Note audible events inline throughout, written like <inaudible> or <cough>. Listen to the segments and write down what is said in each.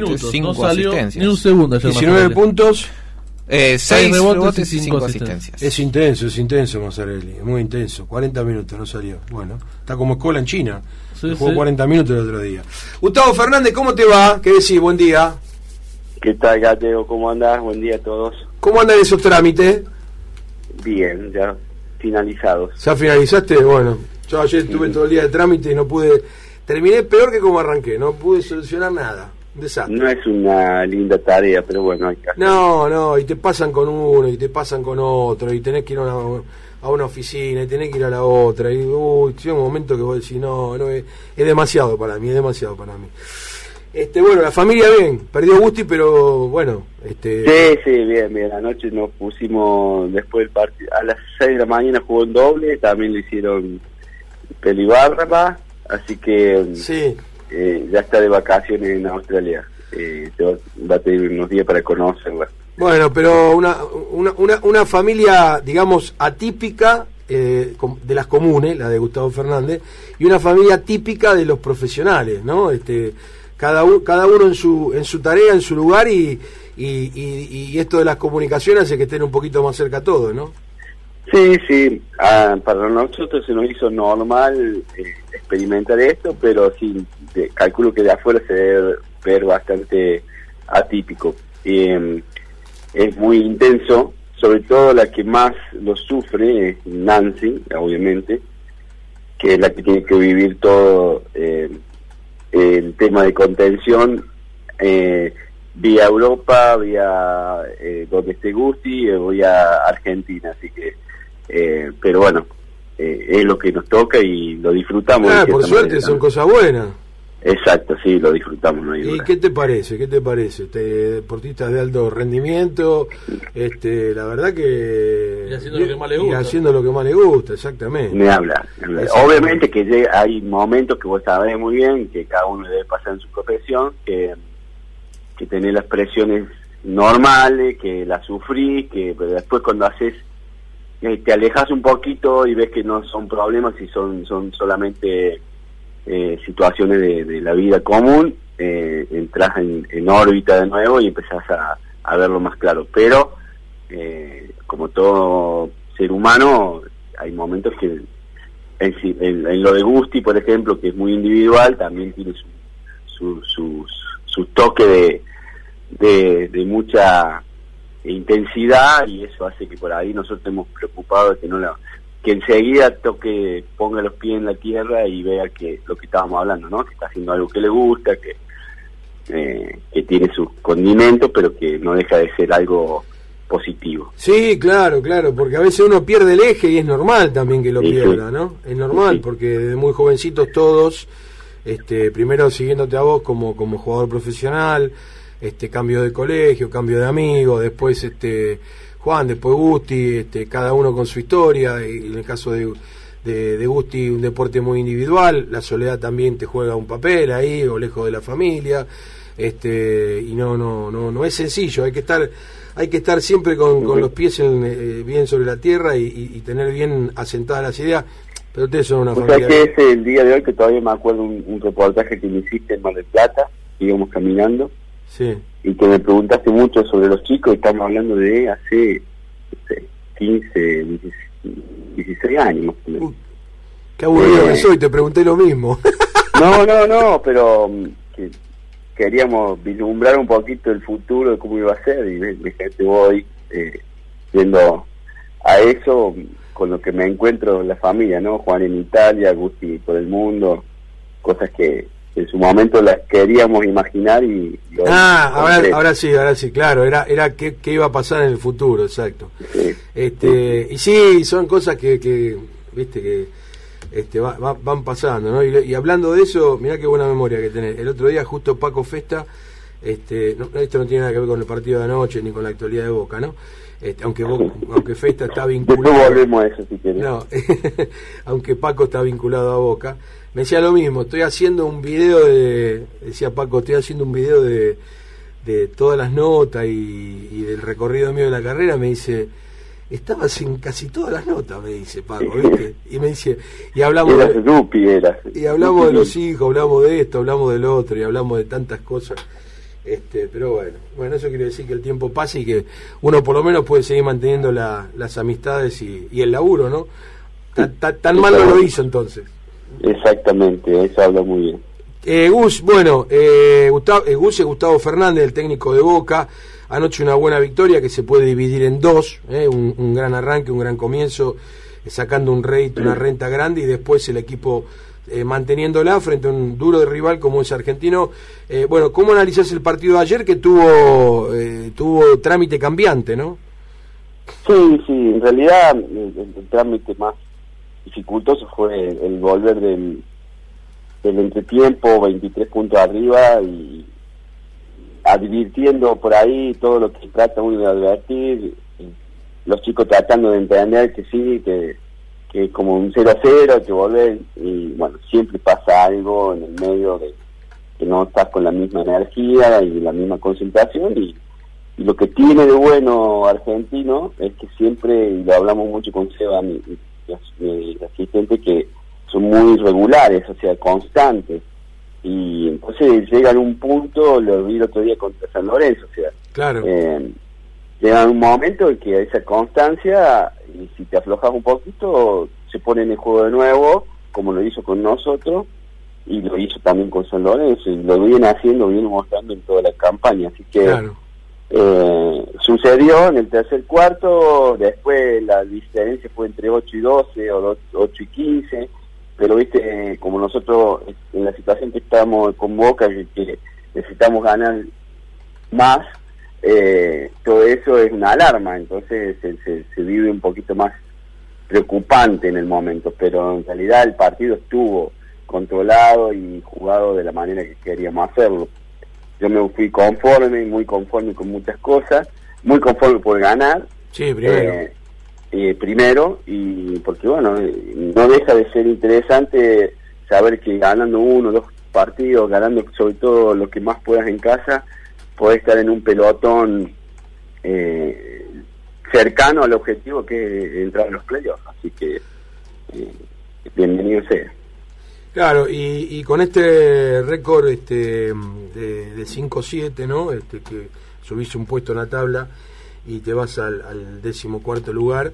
rebotes, 5 no salió asistencias. Ni un segundo. ayer 19 Mazzarelli. puntos. Eh, Seis 6 rebotes rebotes, y y cinco 5 asistencias. asistencias. Es intenso, es intenso Mazzarelli, es muy intenso. 40 minutos, no salió. Bueno, está como escuela en China. Sí, Jugó sí. 40 minutos el otro día. Gustavo Fernández, ¿cómo te va? ¿Qué decís? Buen día. ¿Qué tal, Gateo? ¿Cómo andás? Buen día a todos. ¿Cómo andan esos trámites? Bien, ya finalizados. ¿Ya finalizaste? Bueno, yo ayer estuve todo el día de trámite y no pude. Terminé peor que como arranqué, no pude solucionar nada. Desastre. No es una linda tarea, pero bueno, hay que hacer. No, no, y te pasan con uno y te pasan con otro y tenés que ir a una, a una oficina y tenés que ir a la otra y uy, llega un momento que vos decís, no, no, es, es demasiado para mí, es demasiado para mí. Este, bueno, la familia bien, perdió Gusti, pero bueno, este, Sí, sí, bien, bien. Anoche nos pusimos, después del partido, a las 6 de la mañana jugó en doble, también le hicieron pelibarba, así que sí, eh, ya está de vacaciones en Australia. Eh, se va, va a tener unos días para conocerla. bueno, pero una, una, una, una familia, digamos, atípica eh, de las comunes, la de Gustavo Fernández, y una familia típica de los profesionales, ¿no? Este, cada, cada uno en su, en su tarea, en su lugar, y, y, y- y esto de las comunicaciones hace que estén un poquito más cerca todos, ¿no? Sí, sí, ah, para nosotros se nos hizo normal eh, experimentar esto, pero sí, de- calculo que de afuera se debe ver bastante atípico. Eh, es muy intenso, sobre todo la que más lo sufre es Nancy, obviamente, que es la que tiene que vivir todo eh, el tema de contención eh, vía Europa, vía eh, donde esté Gusti, eh, vía Argentina, así que, eh, pero bueno, eh, es lo que nos toca y lo disfrutamos. Ah, por suerte manera, son cosas buenas. Exacto, sí, lo disfrutamos, no ¿Y qué te parece? ¿Qué te parece? Este, deportistas de alto rendimiento, este, la verdad que... Y haciendo lo que más le y gusta. haciendo lo que más le gusta, exactamente. Me habla. me habla. Exacto. Obviamente que hay momentos que vos sabés muy bien que cada uno debe pasar en su profesión, que, que tenés las presiones normales, que las sufrís, que pero después cuando haces, eh, te alejas un poquito y ves que no son problemas y son, son solamente eh, situaciones de, de la vida común, eh, entras en, en órbita de nuevo y empezás a, a verlo más claro. Pero, eh, como todo ser humano, hay momentos que en, en- en lo de Gusti, por ejemplo, que es muy individual, también tiene su, su, sus- su toque de, de, de mucha intensidad y eso hace que por ahí nosotros estemos preocupados de que no la que enseguida toque ponga los pies en la tierra y vea que lo que estábamos hablando no que está haciendo algo que le gusta que eh, que tiene sus condimentos pero que no deja de ser algo positivo Sí, claro, claro, porque a veces uno pierde el eje y es normal también que lo Sí, sí. pierda, ¿no? Es normal, Sí. porque desde muy jovencitos todos, este, primero siguiéndote a vos como, como jugador profesional, este, cambio de colegio, cambio de amigo, después este, Juan, después Gusti, este, cada uno con su historia, y en el caso de, de, de Gusti un deporte muy individual, la soledad también te juega un papel ahí, o lejos de la familia, este, y no, no, no, no es sencillo, hay que estar hay que estar siempre con, con los pies en, eh, bien sobre la tierra y, y- y tener bien asentadas las ideas. Pero ustedes son una O sea familia. que es el día de hoy que todavía me acuerdo un, un reportaje que me hiciste en Mar del Plata, íbamos caminando, Sí. y que me preguntaste mucho sobre los chicos, y estamos hablando de hace no sé, 15, 16 años. Uh, qué aburrido Eh. que soy, te pregunté lo mismo. <laughs> No, no, no, pero mm, que queríamos vislumbrar un poquito el futuro de cómo iba a ser, y de gente voy eh, viendo a eso mm, con lo que me encuentro en la familia, ¿no? Juan en Italia, Gusti por el mundo, cosas que en su momento las queríamos imaginar y... hoy ah, ahora, sí, ahora sí, claro, era, era qué, qué iba a pasar en el futuro, exacto. Sí. Este, y sí, son cosas que, que viste, que este, va- va- van pasando, ¿no? Y, y hablando de eso, mirá qué buena memoria que tenés. El otro día, justo Paco Festa, este, no, esto no tiene nada que ver con el partido de anoche ni con la actualidad de Boca, ¿no? Este, aunque, Bo- aunque Festa está vinculado. volvemos a eso si querés. No, <laughs> aunque Paco está vinculado a Boca, me decía lo mismo, estoy haciendo un video de, decía Paco, estoy haciendo un video de, de todas las notas y, y del recorrido mío de la carrera, me dice, estabas en casi todas las notas, me dice Paco, ¿viste? Y me dice, y hablamos Eras de, Dupi, eras. y hablamos de los hijos, hablamos de esto, hablamos del otro, y hablamos de tantas cosas. Este, pero bueno, bueno, eso quiere decir que el tiempo pasa y que uno por lo menos puede seguir manteniendo las amistades y, el laburo, ¿no? Tan, mal no lo hizo entonces. Exactamente, eso habla muy bien. Eh, Gus, bueno, eh, Gustavo, eh, Gus es Gustavo Fernández, el técnico de Boca. Anoche una buena victoria que se puede dividir en dos, eh, un, gran arranque, un gran comienzo, sacando un rate, una renta grande y después el equipo eh, manteniéndola frente a un duro rival como es argentino. Eh, bueno, ¿cómo analizás el partido de ayer que tuvo, eh, tuvo trámite cambiante, no? Sí, sí, en realidad el, trámite más dificultoso fue el, volver del, del entretiempo, 23 puntos arriba y advirtiendo por ahí todo lo que trata uno de advertir, los chicos tratando de entender que sí, que que como un 0 a 0, que volver y bueno, siempre pasa algo en el medio de que no estás con la misma energía y la misma concentración y, lo que tiene de bueno argentino es que siempre, y lo hablamos mucho con Seba, mi, asistente, que son muy regulares, o sea, constantes. Y entonces llegan a un punto, lo vi el otro día contra San Lorenzo, o sea, claro. Eh, llega un momento en que esa constancia, y si te aflojas un poquito, se pone en el juego de nuevo, como lo hizo con nosotros, y lo hizo también con San Lorenzo, y lo viene haciendo, viene mostrando en toda la campaña. Así que eh, sucedió en el tercer cuarto, después la diferencia fue entre 8 y 12 o 8 y 15, pero viste, como nosotros en la situación que estamos con Boca, que necesitamos ganar más, eh, todo eso es una alarma, entonces se, se, vive un poquito más preocupante en el momento, pero en realidad el partido estuvo controlado y jugado de la manera que queríamos hacerlo. Yo me fui conforme, muy conforme con muchas cosas, muy conforme por ganar. Sí, primero. Eh, eh, primero, y porque bueno, no deja de ser interesante saber que ganando uno, dos partidos, ganando sobre todo lo que más puedas en casa, puede estar en un pelotón eh, cercano al objetivo que es entrar en los playoffs. Así que eh, bienvenido sea. Claro, y, con este récord este, de, de 5-7, ¿no? Este, que subiste un puesto en la tabla y te vas al, al décimo cuarto lugar.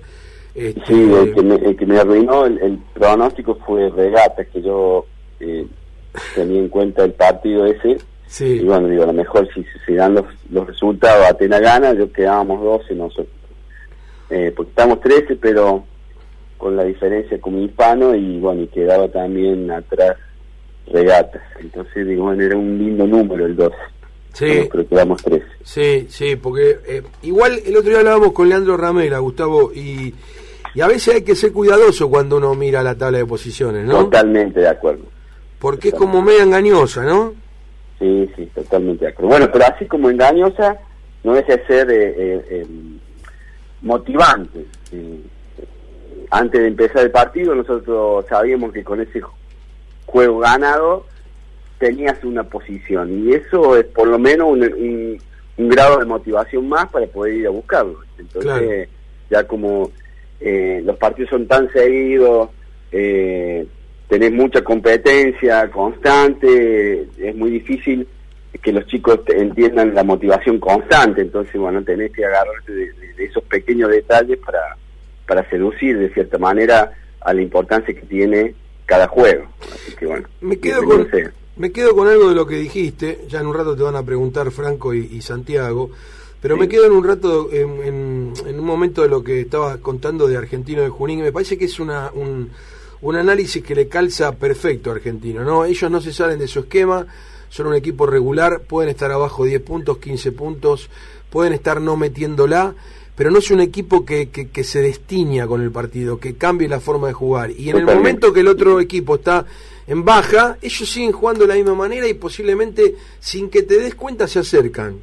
Este... Sí, el que, me, que me arruinó el, pronóstico fue Regata, que yo eh, tenía en cuenta el partido ese y bueno, digo, a lo mejor si se dan los, los resultados, Atena gana, yo quedábamos 12 nosotros. Eh, porque estamos 13, pero con la diferencia como hispano y bueno, y quedaba también atrás regatas. Entonces, digo, bueno, era un lindo número el 12. Sí. Pero quedamos 13. Sí, sí, porque eh, igual el otro día hablábamos con Leandro Ramela, Gustavo, y, y a veces hay que ser cuidadoso cuando uno mira la tabla de posiciones, ¿no? Totalmente de acuerdo. Porque es como media engañosa, ¿no? Sí, sí, totalmente de acuerdo. Bueno, pero así como engañosa, no deja de ser eh, eh, em, motivante. Antes de empezar el partido, nosotros sabíamos que con ese juego ganado tenías una posición. Y eso es por lo menos un, grado de motivación más para poder ir a buscarlo. Entonces, ya como eh, los partidos son tan seguidos, eh, tenés mucha competencia constante, es muy difícil que los chicos entiendan la motivación constante, entonces bueno, tenés que agarrarte de, esos pequeños detalles para, para seducir de cierta manera a la importancia que tiene cada juego. Así que bueno, me quedo, con, me quedo con algo de lo que dijiste, ya en un rato te van a preguntar Franco y, Santiago, pero me quedo en un rato, en, en, un momento de lo que estabas contando de Argentino de Junín, me parece que es una... Un, un análisis que le calza perfecto a Argentino, ¿no? Ellos no se salen de su esquema, son un equipo regular, pueden estar abajo 10 puntos, 15 puntos, pueden estar no metiéndola, pero no es un equipo que, que, se destiña con el partido, que cambie la forma de jugar. Y en el momento que el otro equipo está en baja, ellos siguen jugando de la misma manera y posiblemente sin que te des cuenta se acercan.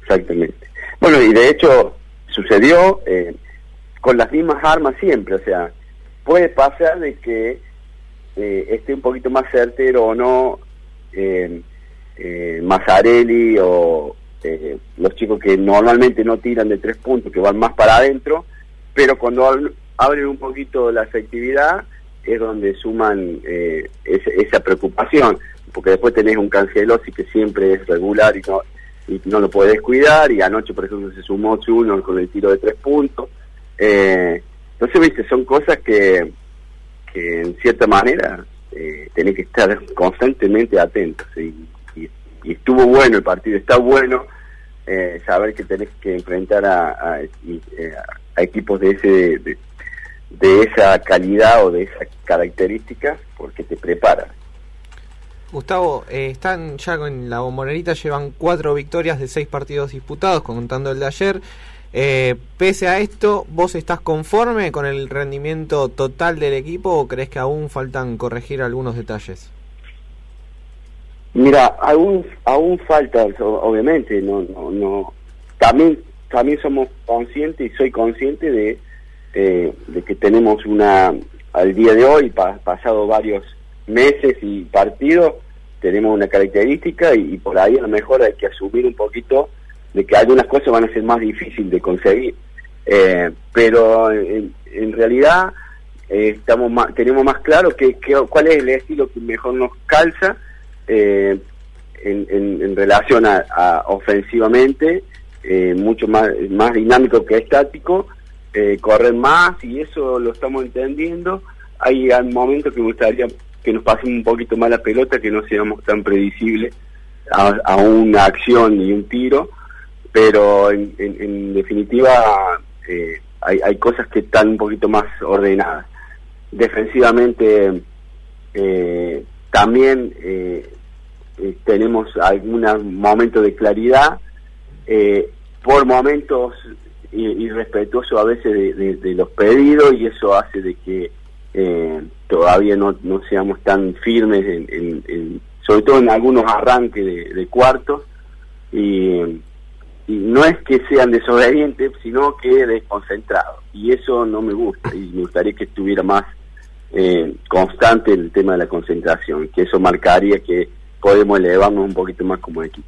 Exactamente. Bueno, y de hecho sucedió eh, con las mismas armas siempre, o sea, puede pasar de que eh, esté un poquito más certero o no eh, eh, Mazzarelli o eh, los chicos que normalmente no tiran de tres puntos, que van más para adentro, pero cuando abren un poquito la efectividad es donde suman esa, preocupación. porque después tenés un Cancelosi que siempre es regular y no y no lo puedes cuidar, y anoche, por ejemplo, se sumó uno con el tiro de tres puntos. Eh, entonces, viste, son cosas que, que en cierta manera eh, tenés que estar constantemente atentos. Y, estuvo bueno el partido, está bueno eh, saber que tenés que enfrentar a, eh, a, equipos de ese de, esa calidad o de esa característica porque te prepara. Gustavo, eh, están ya con la bombonerita, llevan cuatro victorias de seis partidos disputados, contando el de ayer. Eh, pese a esto, ¿vos estás conforme con el rendimiento total del equipo o crees que aún faltan corregir algunos detalles? Mira, aún aún falta, obviamente, no no no. También también somos conscientes y soy consciente de eh, de que tenemos una al día de hoy pasado varios meses y partidos tenemos una característica y, por ahí a lo mejor hay que asumir un poquito de que algunas cosas van a ser más difíciles de conseguir. Eh, pero en, realidad eh, estamos tenemos más claro que, cuál es el estilo que mejor nos calza eh, en, relación a, ofensivamente, mucho más, más dinámico que estático, correr más y eso lo estamos entendiendo. Hay momentos que me gustaría que nos pasemos un poquito más la pelota, que no seamos tan predecibles a, una acción y un tiro pero en, definitiva eh, hay, hay, cosas que están un poquito más ordenadas. Defensivamente eh, también eh, tenemos algunos momentos de claridad, por momentos irrespetuoso a veces de, los pedidos y eso hace de que todavía no, no seamos tan firmes, en, sobre todo en algunos arranques de, de cuartos. Y, y no es que sean desobedientes, sino que desconcentrados. Y eso no me gusta, y me gustaría que estuviera más eh, constante el tema de la concentración, que eso marcaría que podemos elevarnos un poquito más como equipo.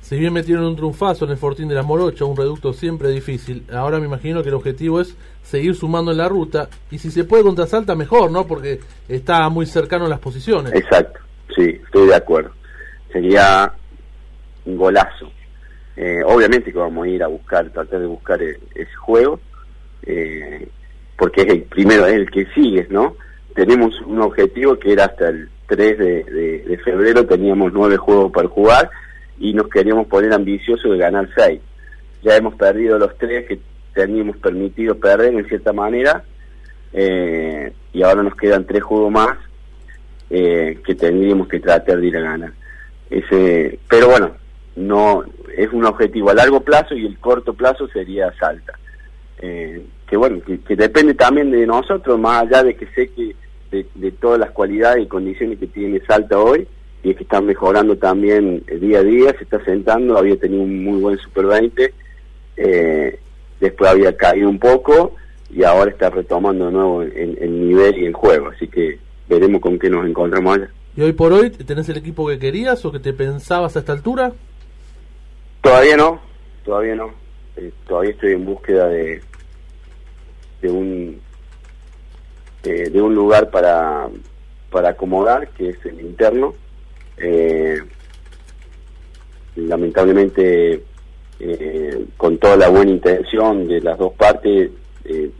Si bien metieron un triunfazo en el Fortín de la Morocha, un reducto siempre difícil, ahora me imagino que el objetivo es seguir sumando en la ruta, y si se puede contra Salta, mejor, ¿no? Porque está muy cercano a las posiciones. Exacto, sí, estoy de acuerdo. Sería un golazo eh, obviamente que vamos a ir a buscar, tratar de buscar e-, ese juego, eh, porque es el primero, es el que sigue, ¿no? Tenemos un objetivo que era hasta el 3 de, febrero, teníamos nueve juegos para jugar y nos queríamos poner ambiciosos de ganar seis. Ya hemos perdido los tres que teníamos permitido perder en cierta manera eh, y ahora nos quedan tres juegos más que tendríamos que tratar de ir a ganar. Ese, pero bueno, no es un objetivo a largo plazo y el corto plazo sería Salta. Eh, que bueno, que, depende también de nosotros, más allá de que sé que de, todas las cualidades y condiciones que tiene Salta hoy, y es que está mejorando también día a día, se está sentando, había tenido un muy buen Super 20, eh, después había caído un poco y ahora está retomando de nuevo el nivel y el juego, así que veremos con qué nos encontramos allá. ¿Y hoy por hoy tenés el equipo que querías o que te pensabas a esta altura? Todavía no, todavía no. Eh, todavía estoy en búsqueda de, de un de un lugar para para acomodar, que es el interno. Eh, lamentablemente, eh, con toda la buena intención de las dos partes, el,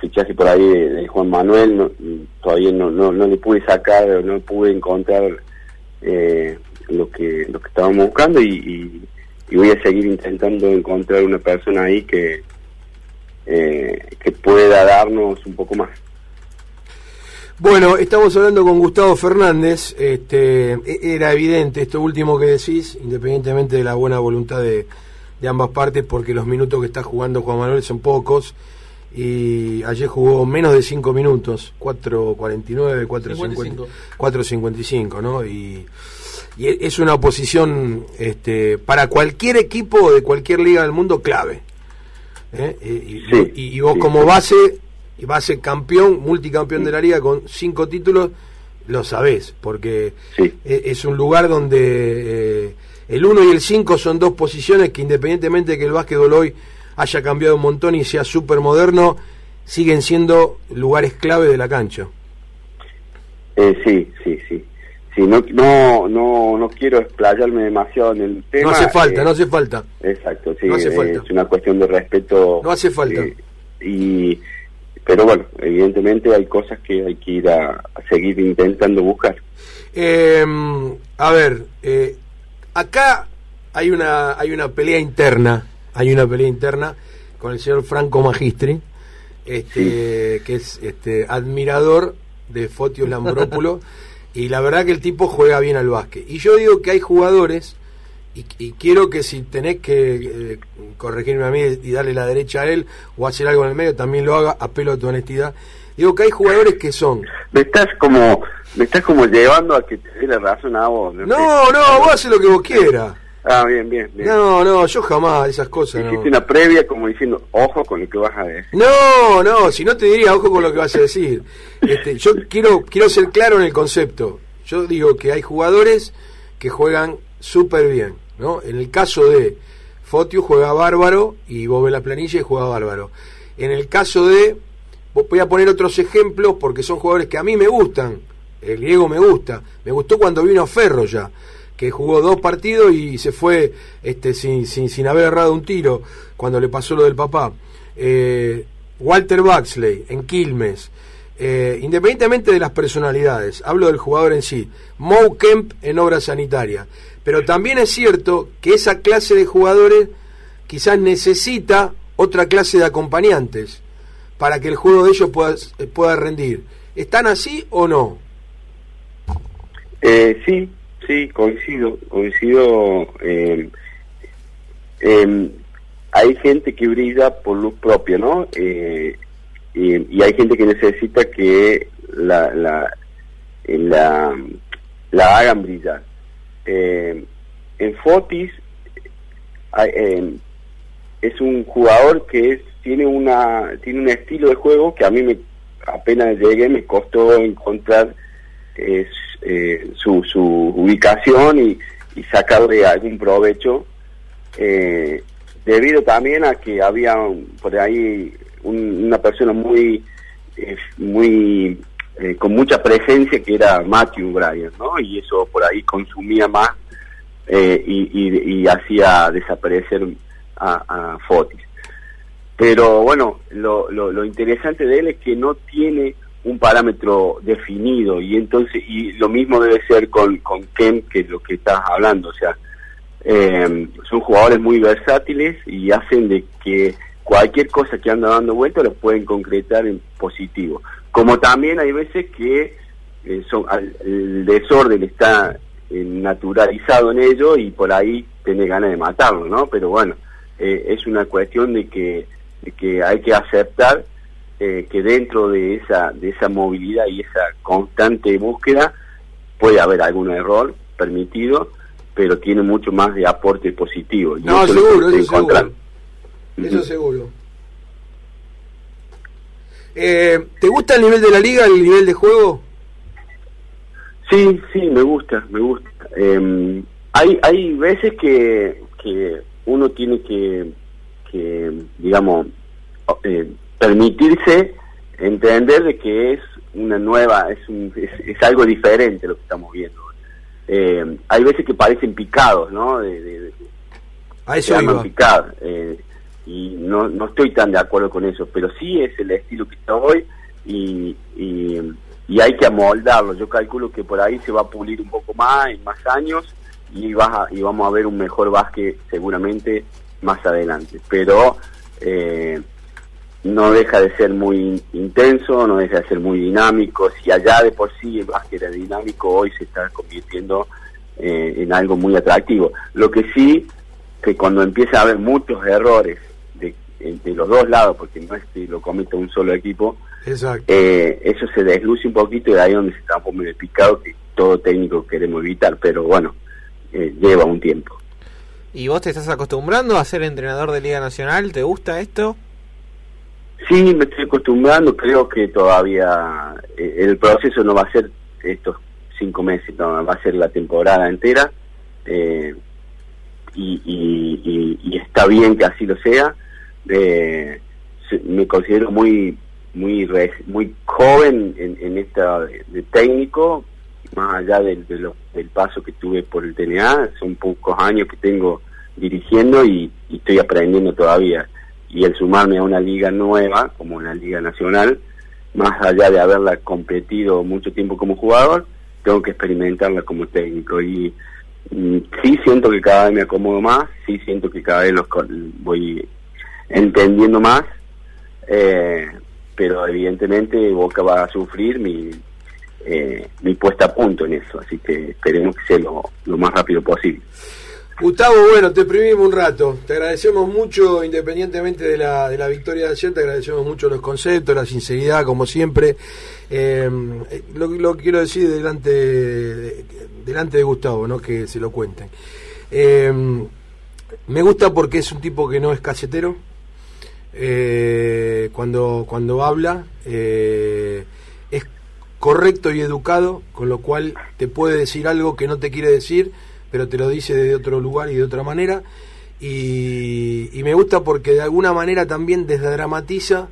fichaje por ahí de, Juan Manuel todavía no, no, no le pude sacar, no pude encontrar eh, lo que lo que estábamos buscando y, voy a seguir intentando encontrar una persona ahí que eh, que pueda darnos un poco más. Bueno, estamos hablando con Gustavo Fernández. Este, e, era evidente esto último que decís, independientemente de la buena voluntad de, de ambas partes, porque los minutos que está jugando Juan Manuel son pocos y ayer jugó menos de 5 minutos, 4.49, 4.55, ¿no? Y, y, es una oposición este, para cualquier equipo de cualquier liga del mundo clave. ¿Eh? Y, vos como base, y base campeón, multicampeón de la liga con 5 títulos, lo sabés, porque e, es un lugar donde eh, el 1 y el 5 son dos posiciones que independientemente de que el básquetbol hoy haya cambiado un montón y sea súper moderno, siguen siendo lugares clave de la cancha. Eh, sí, sí, sí. Sí, no, no, no, no quiero explayarme demasiado en el tema. No hace falta, eh, no hace falta. Exacto, sí, No hace falta. es una cuestión de respeto. No hace falta. eh, y, pero bueno, evidentemente hay cosas que hay que ir a, a seguir intentando buscar. Eh, a ver, eh, acá hay una hay una pelea interna, hay una pelea interna con el señor Franco Magistri, este, que es este admirador de Fotios Lambrópulo <laughs> y la verdad que el tipo juega bien al básquet. Y yo digo que hay jugadores y, y quiero que si tenés que eh, corregirme a mí y darle la derecha a él o hacer algo en el medio, también lo haga, apelo a tu honestidad. Digo que hay jugadores que son Me estás como, me estás como llevando a que te dé la razón a vos. No, no, vos haces lo que vos quieras. Ah, bien, bien, bien. No, no, yo jamás esas cosas. No. Hiciste una previa como diciendo, ojo con lo que vas a decir. no, no, si no te diría, ojo con lo que vas a decir. Este, yo quiero, quiero ser claro en el concepto. Yo digo que hay jugadores que juegan súper bien, ¿no? En el caso de Fotio juega bárbaro y vos ves la planilla y juega bárbaro. En el caso de, voy a poner otros ejemplos porque son jugadores que a mí me gustan. El griego me gusta. Me gustó cuando vino Ferro ya, que jugó dos partidos y se fue este, sin, sin, sin haber errado un tiro cuando le pasó lo del papá. Eh, Walter Baxley en Quilmes. Eh, independientemente de las personalidades, hablo del jugador en sí. Mo Kemp en obra sanitaria. Pero también es cierto que esa clase de jugadores quizás necesita otra clase de acompañantes para que el juego de ellos pueda, pueda rendir. ¿Están así o no? Eh, sí, sí, coincido, coincido. Eh, eh, hay gente que brilla por luz propia, ¿no? Eh, y, y, hay gente que necesita que la, la, la, la hagan brillar. Eh, en Fotis es un jugador que es, tiene una tiene un estilo de juego que a mí me apenas llegué me costó encontrar eh, su, su ubicación y, y, sacarle algún provecho eh, debido también a que había por ahí un, una persona muy eh, muy con mucha presencia que era Matthew Bryan ¿no? y eso por ahí consumía más y, y, y, hacía desaparecer a, a Fotis pero bueno, lo, lo, lo, interesante de él es que no tiene un parámetro definido y entonces y lo mismo debe ser con, con Ken, que es lo que estás hablando, o sea, eh, son jugadores muy versátiles y hacen de que cualquier cosa que anda dando vuelta lo pueden concretar en positivo. Como también hay veces que eh, son, al, el desorden está eh, naturalizado en ello y por ahí tiene ganas de matarlo, ¿no? Pero bueno, es una cuestión de que que hay que aceptar eh, que dentro de esa de esa movilidad y esa constante búsqueda puede haber algún error permitido pero tiene mucho más de aporte positivo. Y no eso seguro eso seguro. eso seguro. Eh, ¿te gusta el nivel de la liga el nivel de juego? sí sí me gusta me gusta. Eh, hay hay veces que que uno tiene que que digamos eh, permitirse entender de que es una nueva es, un, es, es, algo diferente lo que estamos viendo eh, hay veces que parecen picados no de, de, de a eso iba. picados eh, y no, no estoy tan de acuerdo con eso pero sí es el estilo que está hoy y, y, y hay que amoldarlo yo calculo que por ahí se va a pulir un poco más en más años y, vas a, y vamos a ver un mejor básquet seguramente más adelante. Pero eh, no deja de ser muy intenso, no deja de ser muy dinámico. Si allá de por sí el básquet era dinámico, hoy se está convirtiendo eh, en algo muy atractivo. Lo que sí, que cuando empieza a haber muchos errores de, de los dos lados, porque no es que lo cometa un solo equipo, eh, eso se desluce un poquito y de ahí donde se transforma en el picado que todo técnico queremos evitar, pero bueno, eh, lleva un tiempo. ¿Y vos te estás acostumbrando a ser entrenador de Liga Nacional? ¿Te gusta esto? Sí, me estoy acostumbrando. Creo que todavía eh, el proceso no va a ser estos cinco meses, no, va a ser la temporada entera. Eh, y, y, y, y, está bien que así lo sea. Eh, me considero muy muy muy joven en, en esta de, técnico más allá del, de lo- del paso que tuve por el TNA, son pocos años que tengo dirigiendo y estoy aprendiendo todavía. Y el sumarme a una liga nueva, como una liga nacional, más allá de haberla competido mucho tiempo como jugador, tengo que experimentarla como técnico. Y mm, sí siento que cada vez me acomodo más, sí siento que cada vez los voy entendiendo más, eh, pero evidentemente Boca va a sufrir mi, eh, mi puesta a punto en eso, así que esperemos que sea lo más rápido posible. Gustavo, bueno, te exprimimos un rato. Te agradecemos mucho, independientemente de la, de la victoria de ayer, te agradecemos mucho los conceptos, la sinceridad, como siempre. Eh, lo, lo quiero decir delante de, delante de Gustavo, ¿no? que se lo cuenten. Eh, me gusta porque es un tipo que no es casetero. Eh, cuando, cuando habla, eh, es correcto y educado, con lo cual te puede decir algo que no te quiere decir, pero te lo dice de otro lugar y de otra manera. Y, me gusta porque de alguna manera también desdramatiza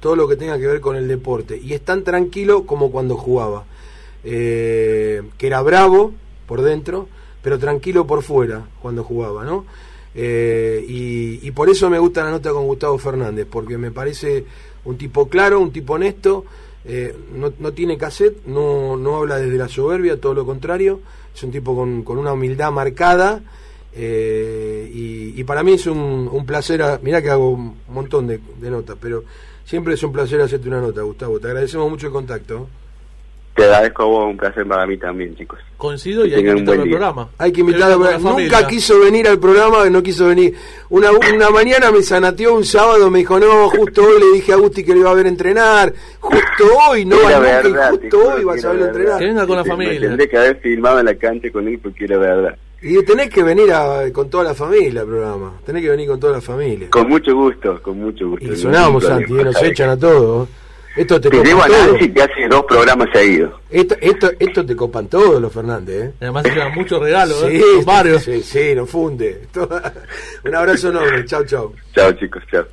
todo lo que tenga que ver con el deporte. Y es tan tranquilo como cuando jugaba. Eh, que era bravo por dentro, pero tranquilo por fuera cuando jugaba, ¿no? Eh, y, y por eso me gusta la nota con Gustavo Fernández, porque me parece un tipo claro, un tipo honesto, eh, no, no tiene cassette, no, no habla desde la soberbia, todo lo contrario, es un tipo con, con una humildad marcada. eh, y, y para mí es un, un placer, a- mirá que hago un montón de, de notas, pero siempre es un placer hacerte una nota, Gustavo. Te agradecemos mucho el contacto. Te agradezco a vos, un placer para mí también, chicos. Coincido y Que hay que invitarlo al programa. Hay que invitarlo. con la Nunca familia. quiso venir al programa, no quiso venir. Una, una mañana me sanateó un sábado, me dijo, no, justo hoy le dije a Gusti que lo iba a ver entrenar. Justo hoy, no, Era verdad, justo hoy que vas era a verlo verdad. entrenar. Que venga con la familia. Tendré que haber filmado en la cancha con él porque era verdad. Y tenés que venir a- con toda la familia al programa. Tenés que venir con toda la familia. Con mucho gusto, con mucho gusto. Y sonamos, Santi, y nos echan a todos. Esto te Te copan a todo. Te hace dos programas seguidos. Esto, esto, esto te copan todos los Fernández, ¿eh? Además se llevan muchos regalos, ¿eh? Sí, Son varios. sí, sí, nos funde. <laughs> Un abrazo enorme. Chau, chau. Chao chicos, chao.